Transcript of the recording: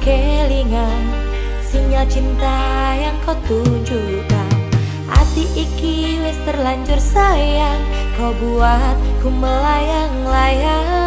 kelingan Sinyal cinta yang kau tunjukkan. Hati iki wis terlanjur sayang Kau buat ku melayang-layang.